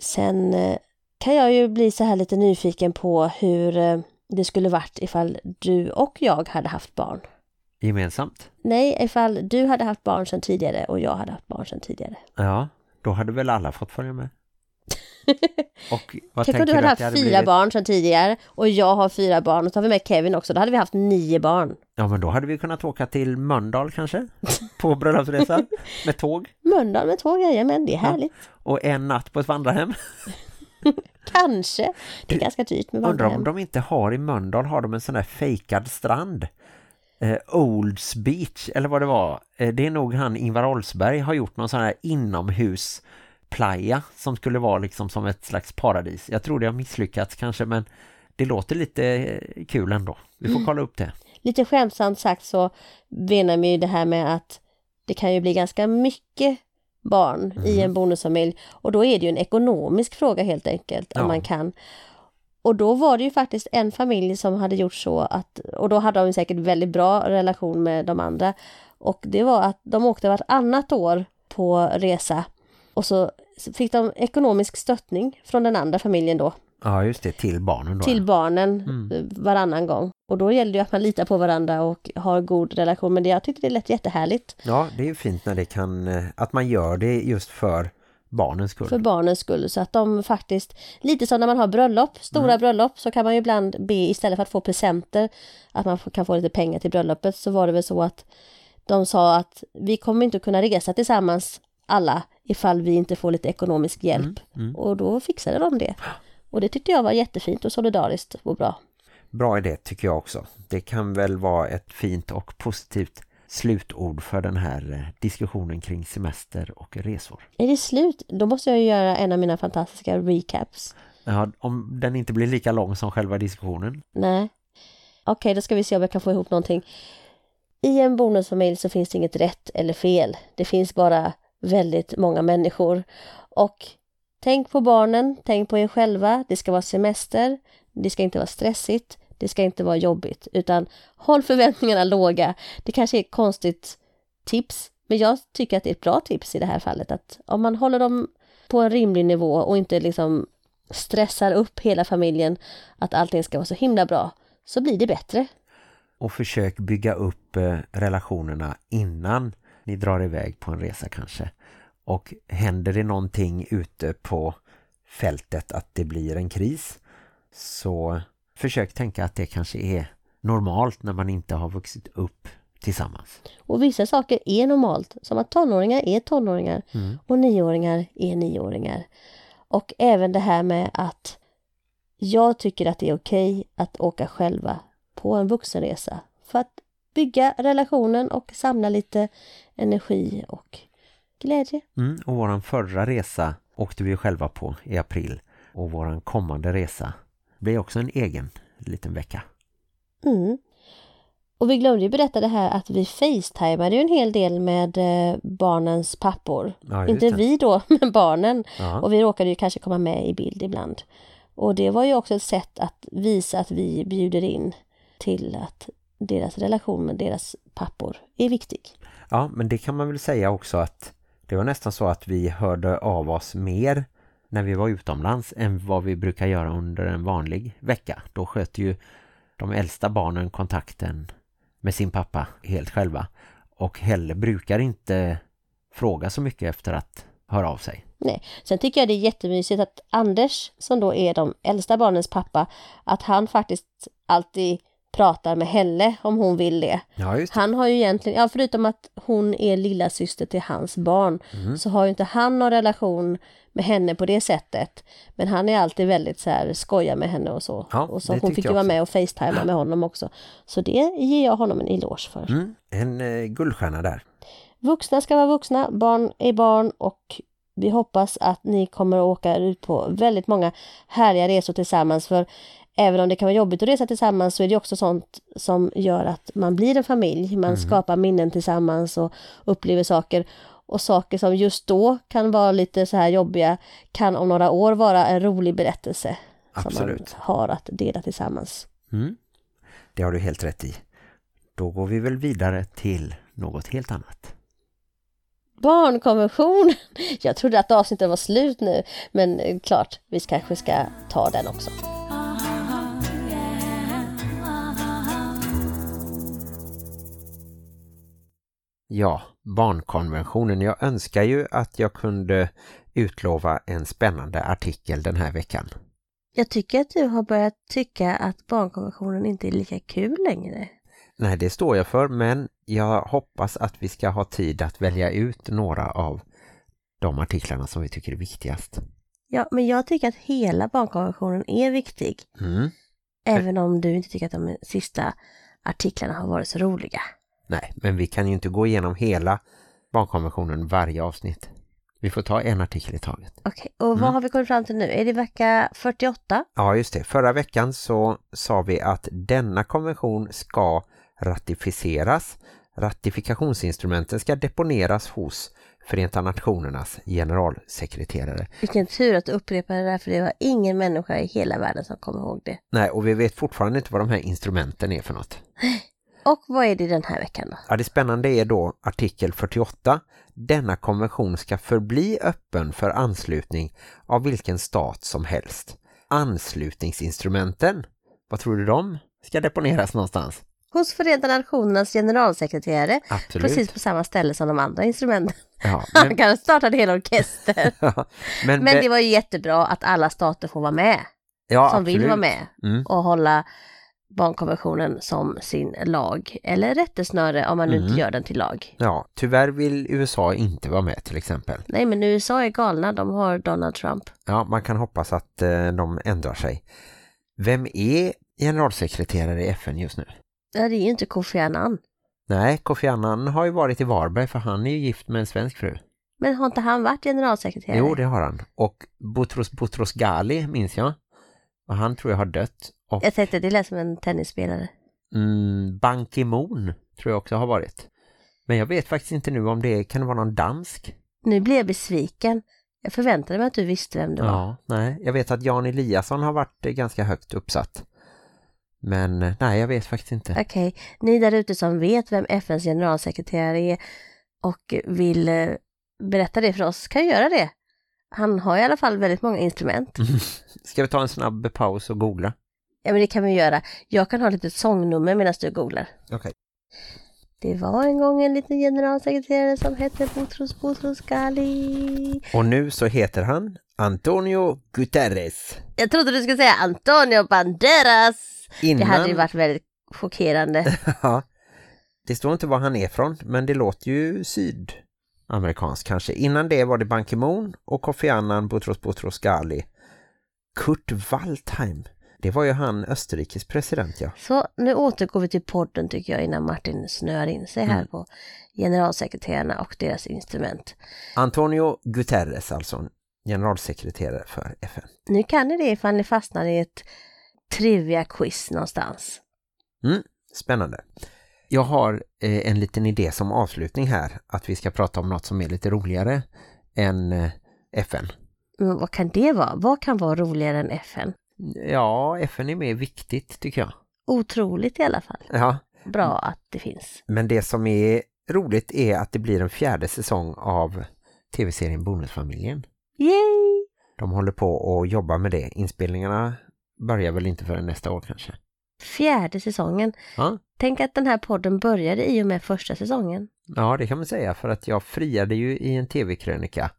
Sen eh, kan jag ju bli så här lite nyfiken på hur eh, det skulle varit ifall du och jag hade haft barn. Gemensamt? Nej, ifall du hade haft barn sedan tidigare och jag hade haft barn sedan tidigare. Ja, då hade väl alla fått följa med. Och vad Tänk om du hade haft det fyra blivit? barn sedan tidigare och jag har fyra barn och så har vi med Kevin också. Då hade vi haft nio barn. Ja, men då hade vi kunnat åka till Mölndal kanske. På bröllopsresa med tåg. Mölndal med grejer, men det är härligt. Och en natt på ett vandrarhem. Kanske. Det är ganska dyrt med Undrar om vandrarhem. de inte har i Mölndal har de en sån här fejkad strand. Eh, Olds Beach eller vad det var. Eh, det är nog han Ingvar Olsberg har gjort någon sån här inomhus playa som skulle vara liksom som ett slags paradis. Jag tror det har misslyckats kanske men det låter lite eh, kul ändå. Vi får kolla upp det. Lite skämtsamt sagt så menar vi ju det här med att det kan ju bli ganska mycket barn i en bonusfamilj och då är det ju en ekonomisk fråga helt enkelt om Ja. man kan. Och då var det ju faktiskt en familj som hade gjort så att, och då hade de säkert väldigt bra relation med de andra. Och det var att de åkte vartannat år på resa och så fick de ekonomisk stöttning från den andra familjen då Ja just det, till barnen då. till barnen Mm. eh, varannan gång. Och då gäller det att man litar på varandra och har god relation. Men det, jag tyckte det lät jättehärligt Ja, det är ju fint när det kan, eh, att man gör det just för barnens skull. för barnens skull. Så att de faktiskt, lite som när man har bröllop, stora bröllop, så kan man ju ibland be istället för att få presenter, att man kan få lite pengar till bröllopet, så var det väl så att de sa att vi kommer inte kunna resa tillsammans alla ifall vi inte får lite ekonomisk hjälp. mm. Och då fixade de det. Och det tyckte jag var jättefint och solidariskt och bra. Bra idé tycker jag också. Det kan väl vara ett fint och positivt slutord för den här eh, diskussionen kring semester och resor. Är det slut? Då måste jag ju göra en av mina fantastiska recaps. Ja, om den inte blir lika lång som själva diskussionen. Nej. Okej, då ska vi se om jag kan få ihop någonting. I en bonusfamilj så finns det inget rätt eller fel. Det finns bara väldigt många människor. Och tänk på barnen, tänk på er själva. Det ska vara semester, det ska inte vara stressigt, det ska inte vara jobbigt. Utan håll förväntningarna låga. Det kanske är ett konstigt tips, men jag tycker att det är ett bra tips i det här fallet. Att om man håller dem på en rimlig nivå och inte liksom stressar upp hela familjen att allting ska vara så himla bra, så blir det bättre. Och försök bygga upp eh, relationerna innan ni drar iväg på en resa kanske. Och händer det någonting ute på fältet att det blir en kris så försök tänka att det kanske är normalt när man inte har vuxit upp tillsammans. Och vissa saker är normalt, som att tonåringar är tonåringar och nioåringar är nioåringar. Och även det här med att jag tycker att det är okej att åka själva på en vuxenresa för att bygga relationen och samla lite energi och glädje. Mm, och våran förra resa åkte vi själva på i april. Och våran kommande resa blir också en egen liten vecka. Mm. Och vi glömde ju berätta det här att vi facetimade ju en hel del med eh, barnens pappor. Ja, Inte det. vi då, men barnen. Ja. Och vi råkade ju kanske komma med i bild ibland. Och det var ju också ett sätt att visa att vi bjuder in till att deras relation med deras pappor är viktig. Ja, men det kan man väl säga också att det var nästan så att vi hörde av oss mer när vi var utomlands än vad vi brukar göra under en vanlig vecka. Då sköter ju de äldsta barnen kontakten med sin pappa helt själva. Och Helle brukar inte fråga så mycket efter att höra av sig. Nej. Sen tycker jag det är jättemysigt att Anders, som då är de äldsta barnens pappa, att han faktiskt alltid pratar med henne om hon vill det. Ja, det. Han har ju egentligen, ja förutom att hon är lilla syster till hans barn, Mm. så har ju inte han någon relation med henne på det sättet. Men han är alltid väldigt så här skoja med henne och så. Ja, och så hon fick ju vara med och facetima med honom också. Så det ger jag honom en eloge för. Mm, en eh, guldstjärna där. Vuxna ska vara vuxna, barn är barn och vi hoppas att ni kommer att åka ut på väldigt många härliga resor tillsammans för även om det kan vara jobbigt att resa tillsammans så är det också sånt som gör att man blir en familj. Man skapar minnen tillsammans och upplever saker. Och saker som just då kan vara lite så här jobbiga kan om några år vara en rolig berättelse. Som Absolut. man har att dela tillsammans. Mm. Det har du helt rätt i. Då går vi väl vidare till något helt annat. Barnkonventionen! Jag trodde att avsnittet var slut nu, men eh, klart, vi kanske ska ta den också. Ja, barnkonventionen. Jag önskar ju att jag kunde utlova en spännande artikel den här veckan. Jag tycker att du har börjat tycka att barnkonventionen inte är lika kul längre. Nej, det står jag för, men jag hoppas att vi ska ha tid att välja ut några av de artiklarna som vi tycker är viktigast. Ja, men jag tycker att hela barnkonventionen är viktig, Mm. även om du inte tycker att de sista artiklarna har varit så roliga. Nej, men vi kan ju inte gå igenom hela barnkonventionen varje avsnitt. Vi får ta en artikel i taget. Okej, och vad har vi kommit fram till nu? Är det vecka 48? Ja, just det. Förra veckan så sa vi att denna konvention ska ratificeras. Ratifikationsinstrumenten ska deponeras hos Förenta Nationernas generalsekreterare. Vilken tur att du upprepade det där, för det var ingen människa i hela världen som kom ihåg det. Nej, och vi vet fortfarande inte vad de här instrumenten är för något. Och vad är det den här veckan då? Ja, det spännande är då artikel 48. Denna konvention ska förbli öppen för anslutning av vilken stat som helst. Anslutningsinstrumenten, vad tror du de ska deponeras någonstans? Hos Förenta Nationernas generalsekreterare, Absolut. precis på samma ställe som de andra instrumenten. Ja, Han men, kan starta en hel orkester. men, Men det var ju jättebra att alla stater får vara med, ja, som vill absolut. vara med Mm. och hålla barnkonventionen som sin lag. Eller rättesnöre om man Mm. inte gör den till lag. Ja, tyvärr vill USA inte vara med till exempel. Nej, men USA är galna, de har Donald Trump. Ja, man kan hoppas att eh, de ändrar sig. Vem är generalsekreterare i FN just nu? Ja, det är ju inte Kofi Annan. Nej, Kofi Annan har ju varit i Varberg för han är ju gift med en svensk fru. Men har inte han varit generalsekreterare? Jo, det har han. Och Boutros Boutros Ghali minns jag. Och han tror jag har dött. Och Jag tänkte det lät som en tennisspelare. mm, Ban Ki-moon tror jag också har varit. Men jag vet faktiskt inte nu om det kan det vara någon dansk. Nu blir jag besviken. Jag förväntade mig att du visste vem det var. Ja, nej. Jag vet att Jan Eliasson har varit eh, ganska högt uppsatt. Men eh, nej, jag vet faktiskt inte. Okej, ni där ute som vet vem FNs generalsekreterare är och vill eh, berätta det för oss kan göra det. Han har i alla fall väldigt många instrument. Ska vi ta en snabb paus och googla? Ja, men det kan vi göra. Jag kan ha ett litet sångnummer medan du googlar. Okej. Det var en gång en liten generalsekreterare som hette Boutros Boutros Ghali. Och nu så heter han Antonio Guterres. Jag trodde du skulle säga Antonio Banderas. Innan... Det hade ju varit väldigt chockerande. Ja. Det står inte var han är från, men det låter ju sydamerikanskt kanske. Innan det var det Ban Ki-moon och Kofi Annan, Boutros Boutros Ghali. Kurt Waldheim. Det var ju han Österrikes president, ja. Så nu återgår vi till podden tycker jag innan Martin snör in sig här Mm. på generalsekreterarna och deras instrument. Antonio Guterres alltså, generalsekreterare för FN. Nu kan ni det ifall ni fastnar i ett trivia-quiz någonstans. Mm, spännande. Jag har eh, en liten idé som avslutning här, att vi ska prata om något som är lite roligare än eh, FN. Men vad kan det vara? Vad kan vara roligare än FN? Ja, FN är mer viktigt tycker jag. Otroligt i alla fall. Ja, Bra att det finns. Men det som är roligt är att det blir en fjärde säsong av tv-serien Bonusfamiljen. Yay! De håller på att jobba med det. Inspelningarna börjar väl inte förrän nästa år kanske. Fjärde säsongen. Ja, Tänk att den här podden började i och med första säsongen. ja det kan man säga för att jag friade ju i en tv-krönika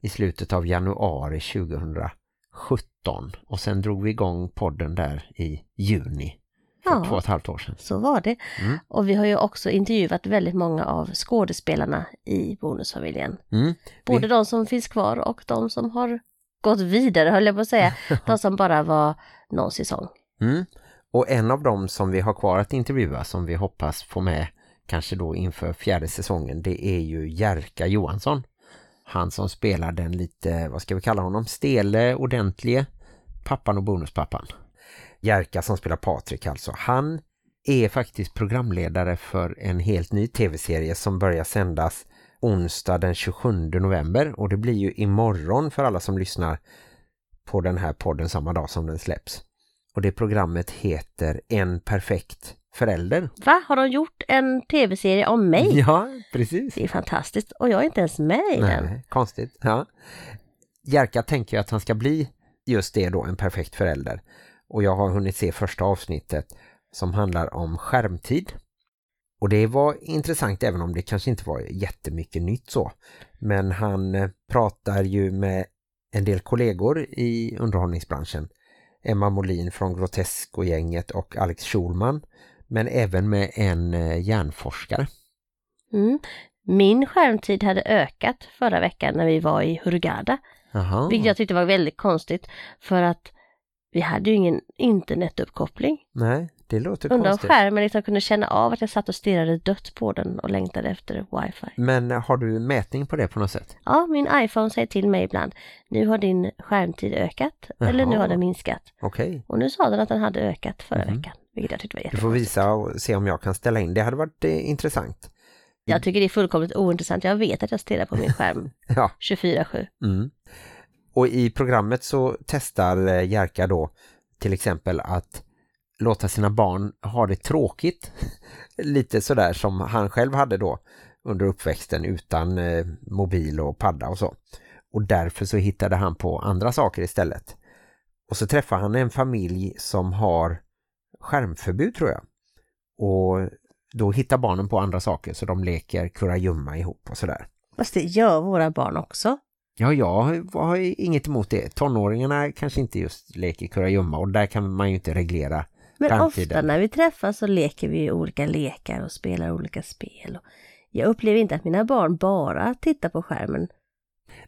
i slutet av januari 2017 och sen drog vi igång podden där i juni. för Ja. två och ett halvt år sedan. Så var det. Mm. Och vi har ju också intervjuat väldigt många av skådespelarna i Bonusfamiljen. Mm. Både de som finns kvar och de som har gått vidare, höll jag på att säga. De som bara var någon säsong. Mm. Och en av dem som vi har kvar att intervjua som vi hoppas få med kanske då inför fjärde säsongen det är ju Jerka Johansson. Han som spelar den lite, vad ska vi kalla honom, stele, ordentlige pappan och bonuspappan. Jerka som spelar Patrik alltså. Han är faktiskt programledare för en helt ny tv-serie som börjar sändas onsdag den 27 november och det blir ju imorgon för alla som lyssnar på den här podden samma dag som den släpps. Och det programmet heter En perfekt förälder. Va? Har de gjort en tv-serie om mig? Ja, precis. Det är fantastiskt. Och jag är inte ens med i den. Nej, konstigt. Ja. Jerka tänker att han ska bli just det då, en perfekt förälder. Och jag har hunnit se första avsnittet som handlar om skärmtid. Och det var intressant även om det kanske inte var jättemycket nytt så. Men han eh, pratar ju med en del kollegor i underhållningsbranschen. Emma Molin från Grotesco-gänget och Alex Schulman. Men även med en eh, hjärnforskare. Mm. Min skärmtid hade ökat förra veckan när vi var i Hurghada. Jaha. Vilket jag tyckte var väldigt konstigt för att vi hade ju ingen internetuppkoppling. Nej, det låter Undrar om konstigt. skärmen liksom kunde känna av att jag satt och stirrade dött på den och längtade efter wifi. Men har du mätning på det på något sätt? Ja, min iPhone säger till mig ibland, nu har din skärmtid ökat eller nu Jaha. har den minskat. Okej. Och nu sa den att den hade ökat förra Mhm. veckan, vilket jag tyckte var Du får visa och se om jag kan ställa in. Det hade varit eh, intressant. Jag tycker det är fullkomligt ointressant. Jag vet att jag stirrar på min skärm Ja. 24-7. Mm. Och i programmet så testar eh, Jerka då till exempel att låta sina barn ha det tråkigt. Lite sådär som han själv hade då under uppväxten utan eh, mobil och padda och så. Och därför så hittade han på andra saker istället. Och så träffar han en familj som har skärmförbud tror jag. Och då hittar barnen på andra saker så de leker kurragömma ihop och sådär. Fast det gör våra barn också. Ja, jag har inget emot det. Tonåringarna kanske inte just leker kurragömma och där kan man ju inte reglera Men Framtiden. ofta när vi träffas så leker vi olika lekar och spelar olika spel. Jag upplever inte att mina barn bara tittar på skärmen.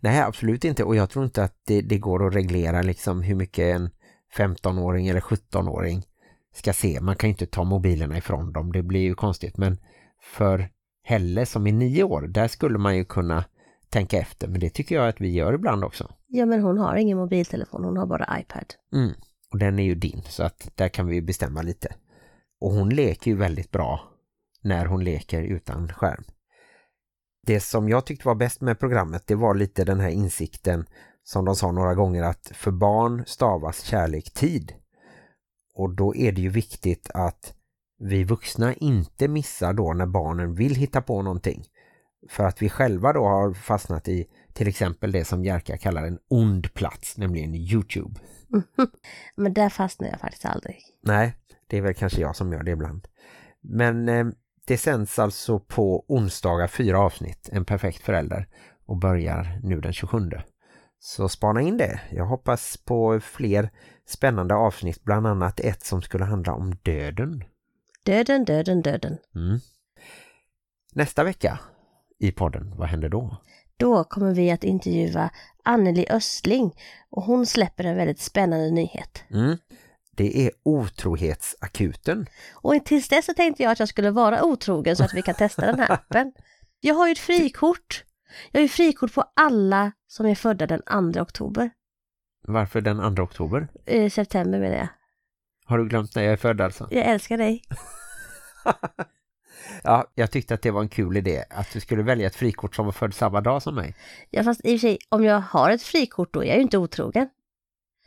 Nej, absolut inte. Och jag tror inte att det, det går att reglera liksom hur mycket en 15-åring eller 17-åring ska se. Man kan ju inte ta mobilerna ifrån dem. Det blir ju konstigt. Men för Helle som är nio år, där skulle man ju kunna tänka efter. Men det tycker jag att vi gör ibland också. Ja, men hon har ingen mobiltelefon, hon har bara iPad. Mm. Och den är ju din, så att där kan vi bestämma lite. Och hon leker ju väldigt bra när hon leker utan skärm. Det som jag tyckte var bäst med programmet, det var lite den här insikten som de sa några gånger att för barn stavas kärlek tid. Och då är det ju viktigt att vi vuxna inte missar då när barnen vill hitta på någonting. För att vi själva då har fastnat i till exempel det som Jerka kallar en ond plats, nämligen Youtube. Men där fastnar jag faktiskt aldrig. Nej, det är väl kanske jag som gör det ibland. Men eh, det sänds alltså på onsdagar fyra avsnitt, En perfekt förälder, och börjar nu den 27. Så spana in det. Jag hoppas på fler spännande avsnitt, bland annat ett som skulle handla om döden. Döden, döden, döden. Mm. Nästa vecka i podden, vad händer då? Då kommer vi att intervjua Anneli Östling och hon släpper en väldigt spännande nyhet. Mm. Det är otrohetsakuten. Och tills dess så tänkte jag att jag skulle vara otrogen så att vi kan testa den här appen. Jag har ju ett frikort. Jag har ju frikort på alla som är födda den 2 oktober. Varför den 2 oktober? Eh, september menar jag. Har du glömt när jag är född alltså? Jag älskar dig. Ja, jag tyckte att det var en kul idé att du skulle välja ett frikort som var född samma dag som mig. Ja fast i och för sig, om jag har ett frikort då är jag ju inte otrogen.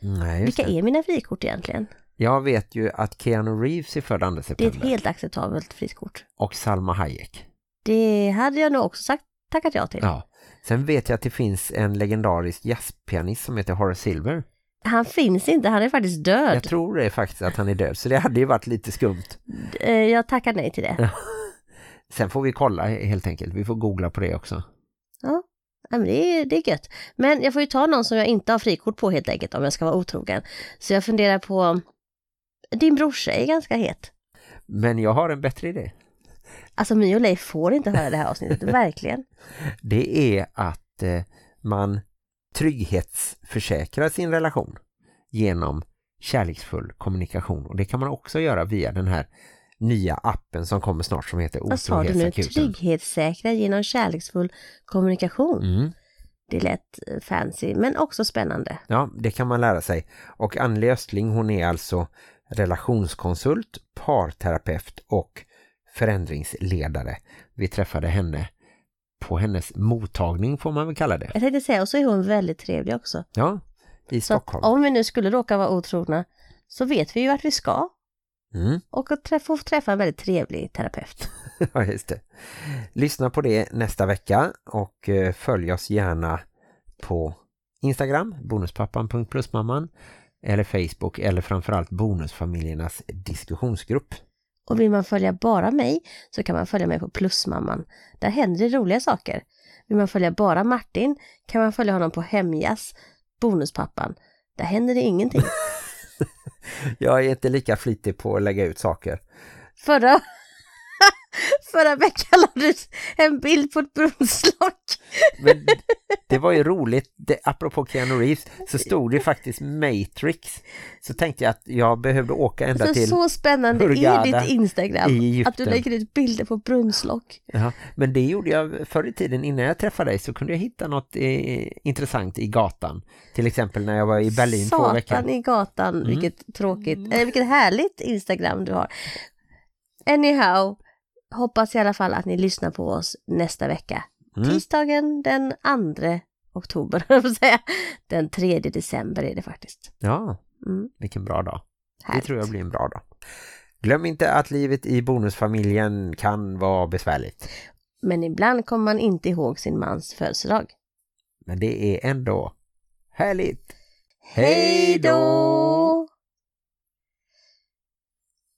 Nej, Vilka det. är mina frikort egentligen? Jag vet ju att Keanu Reeves är född 2 Det är ett september helt acceptabelt frikort. och Salma Hayek. Det hade jag nog också sagt tackat ja till. Ja. Sen vet jag att det finns en legendarisk jazzpianist som heter Horace Silver. Han finns inte, han är faktiskt död. Jag tror det faktiskt att han är död, så det hade ju varit lite skumt. Eh, Jag tackar nej till det. Sen får vi kolla helt enkelt. Vi får googla på det också. Ja, men det är, det är gött. Men jag får ju ta någon som jag inte har frikort på helt enkelt om jag ska vara otrogen. Så jag funderar på, din brorsa är ganska het. Men jag har en bättre idé. Alltså My och Leif får inte höra det här avsnittet, verkligen. Det är att eh, man trygghetsförsäkrar sin relation genom kärleksfull kommunikation. Och det kan man också göra via den här nya appen som kommer snart som heter Vad sa du nu? Otrohetsakuten. Trygghetssäkra genom kärleksfull kommunikation. Mm. Det lät eh, fancy, men också spännande. Ja, det kan man lära sig. Och Anneli Östling hon är alltså relationskonsult, parterapeut och förändringsledare. Vi träffade henne på hennes mottagning får man väl kalla det. Jag tänkte säga, och så är hon väldigt trevlig också. Ja, i Så Stockholm. om vi nu skulle råka vara otrogna så vet vi ju vart vi ska Mm. och att träffa, få träffa en väldigt trevlig terapeut. Ja, just det. Lyssna på det nästa vecka och eh, följ oss gärna på Instagram, bonuspappan.plusmamman eller Facebook eller framförallt Bonusfamiljernas diskussionsgrupp. Och vill man följa bara mig så kan man följa mig på Plusmamman. Där händer det roliga saker. Vill man följa bara Martin kan man följa honom på Hemjas, Bonuspappan. Där händer det ingenting. Jag är inte lika flitig på att lägga ut saker. Förra, förra veckan la du en bild på ett brunnslock. Men det var ju roligt, det, apropå Keanu Reeves så stod det faktiskt Matrix. Så tänkte jag att jag behövde åka ända Så, till... så spännande i Hurghada ditt Instagram i att du lägger ut bilder på brunnslock. Ja, men det gjorde jag förr i tiden innan jag träffade dig så kunde jag hitta något eh, intressant i gatan. Till exempel när jag var i Berlin två Satan veckor. i gatan, Mm. vilket tråkigt, eh, vilket härligt Instagram du har. Anyhow, hoppas i alla fall att ni lyssnar på oss nästa vecka. Mm. Tisdagen den 2 oktober, säga. Den 3 december är det faktiskt. Ja, Mm, vilken bra dag. Det härligt. tror jag blir en bra dag. Glöm inte att livet i bonusfamiljen kan vara besvärligt. Men ibland kommer man inte ihåg sin mans födelsedag. Men det är ändå härligt. Hej då!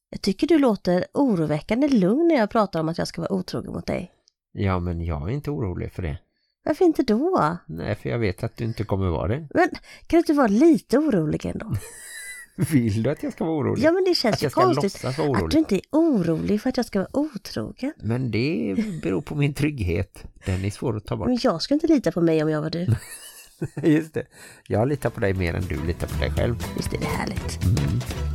Jag tycker du låter oroväckande lugn när jag pratar om att jag ska vara otrogen mot dig. Ja, men jag är inte orolig för det. Varför inte då? Nej, för jag vet att du inte kommer vara det. Men kan du inte vara lite orolig ändå? Vill du att jag ska vara orolig? Ja men det att känns ju jag ska konstigt att du inte är orolig för att jag ska vara otrogen. Men det beror på min trygghet. Den är svår att ta bort. Men jag skulle inte lita på mig om jag var du. Just det. Jag litar på dig mer än du litar på dig själv. Visst är det härligt. Mm.